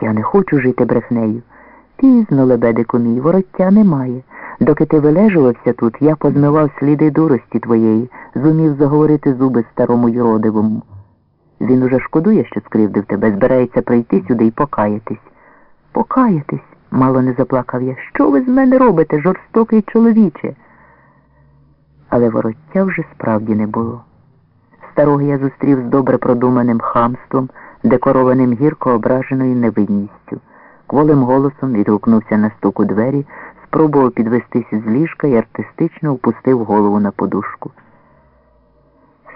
Я не хочу жити брехнею. Пізно, лебедику мій, вороття немає. Доки ти вилежувався тут, я позмивав сліди дурості твоєї, зумів заговорити зуби старому юродивому. Він уже шкодує, що скривдив тебе, збирається прийти сюди і покаятись. Покаятись, мало не заплакав я. Що ви з мене робите, жорстокий чоловіче? Але вороття вже справді не було. Старого я зустрів з добре продуманим хамством, декорованим гірко ображеною невинністю. Кволим голосом відгукнувся на стук у двері, спробував підвестись з ліжка і артистично впустив голову на подушку.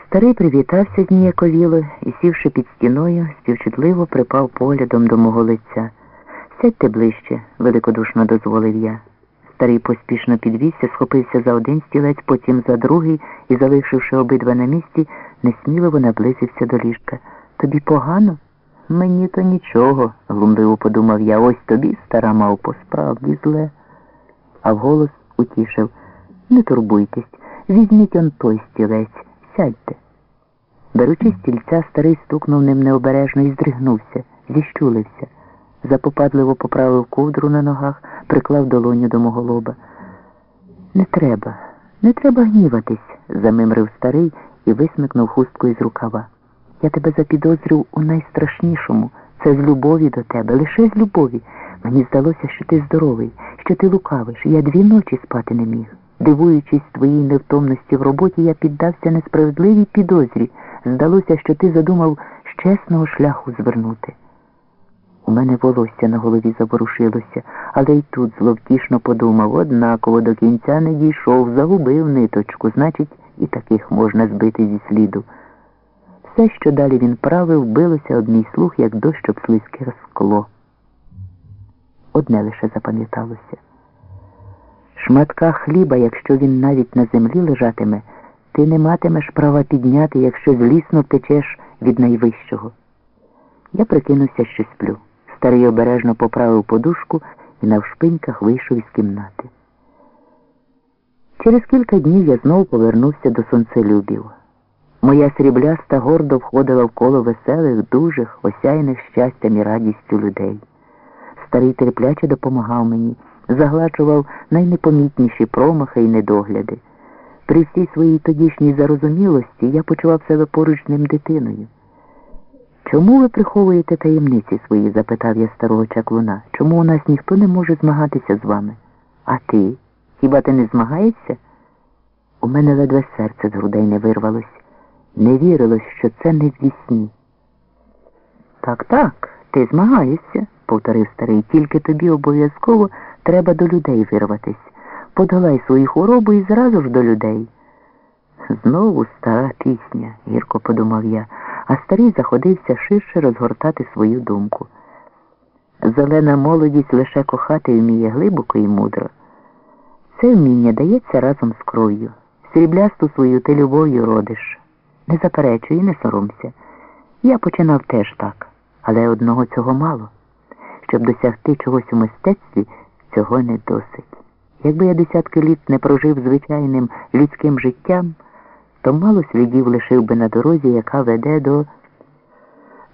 Старий привітався зніяковіло і, сівши під стіною, співчутливо припав поглядом до мого лиця. Сядьте ближче, великодушно дозволив я. Старий поспішно підвівся, схопився за один стілець, потім за другий і, залишивши обидва на місці, несміливо наблизився до ліжка. Тобі погано? Мені то нічого, глумливо подумав я. Ось тобі, стара мавпо, справді зле. А вголос утішив. Не турбуйтесь, візьміть он той стілець, сядьте. Беручи стільця, старий стукнув ним необережно і здригнувся, зіщулився. Запопадливо поправив ковдру на ногах, приклав долоню до мого лоба. Не треба, не треба гніватись, замимрив старий і висмикнув хустку із рукава. Я тебе запідозрюв у найстрашнішому. Це з любові до тебе, лише з любові. Мені здалося, що ти здоровий, що ти лукавиш. Я дві ночі спати не міг. Дивуючись твоїй невтомності в роботі, я піддався несправедливій підозрі. Здалося, що ти задумав з чесного шляху звернути. У мене волосся на голові заворушилося, але й тут зловтішно подумав, однаково до кінця не дійшов, загубив ниточку, значить, і таких можна збити зі сліду. Все, що далі він правив, билося об мій слух, як дощ об слизьке скло. Одне лише запам'яталося. Шматка хліба, якщо він навіть на землі лежатиме, ти не матимеш права підняти, якщо злісно втечеш від найвищого. Я прикинувся, що сплю. Старий обережно поправив подушку і навшпиньках вийшов із кімнати. Через кілька днів я знову повернувся до сонцелюбів. Моя срібляста гордо входила в коло веселих, дужих, осяйних щастям і радістю людей. Старий терпляче допомагав мені, загладжував найнепомітніші промахи і недогляди. При всій своїй тодішній зарозумілості я почував себе поруч з ним дитиною. Чому ви приховуєте таємниці свої? запитав я старого чаклуна. Чому у нас ніхто не може змагатися з вами? А ти? Хіба ти не змагаєшся? У мене ледве серце з грудей не вирвалось. Не вірилось, що це не вісні. Так, так, ти змагаєшся, повторив старий, тільки тобі обов'язково треба до людей вирватись. Подолай свою хворобу і зразу ж до людей. Знову стара пісня, гірко подумав я, а старий заходився ширше розгортати свою думку. Зелена молодість лише кохати вміє глибоко і мудро. Це вміння дається разом з кров'ю. Сріблясту свою ти любов'ю родиш. Не заперечуй і не соромся. Я починав теж так, але одного цього мало. Щоб досягти чогось у мистецтві, цього не досить. Якби я десятки літ не прожив звичайним людським життям, то мало слідів лишив би на дорозі, яка веде до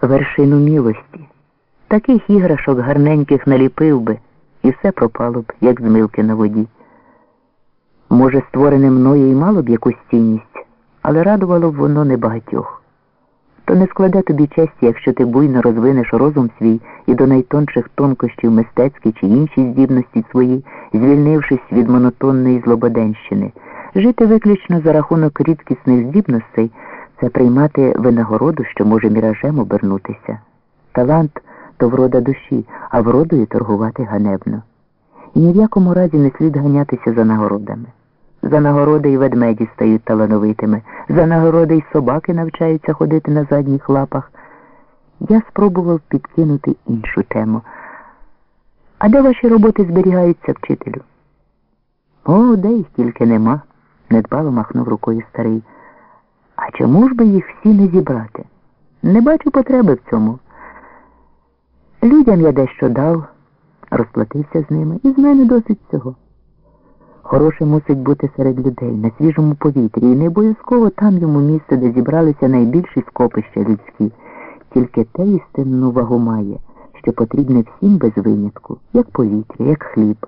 вершину мілості. Таких іграшок гарненьких наліпив би, і все пропало б, як змилки на воді. Може, створене мною і мало б якусь цінність, але радувало б воно небагатьох. То не складе тобі честі, якщо ти буйно розвинеш розум свій і до найтонших тонкощів мистецькі чи інші здібності свої, звільнившись від монотонної злободенщини. Жити виключно за рахунок рідкісних здібностей це приймати винагороду, що може міражем обернутися. Талант то врода душі, а вродою торгувати ганебно. І ні в якому разі не слід ганятися за нагородами. За нагороди й ведмеді стають талановитими, за нагороди й собаки навчаються ходити на задніх лапах. Я спробував підкинути іншу тему. А де ваші роботи зберігаються, вчителю? О, де їх тільки нема, недбало махнув рукою старий. А чому ж би їх всі не зібрати? Не бачу потреби в цьому. Людям я дещо дав, розплатився з ними, і з мене досить цього. Хороше мусить бути серед людей, на свіжому повітрі, і не обов'язково там йому місце, де зібралися найбільші скопища людські, тільки те істинну вагу має, що потрібне всім без винятку, як повітря, як хліб.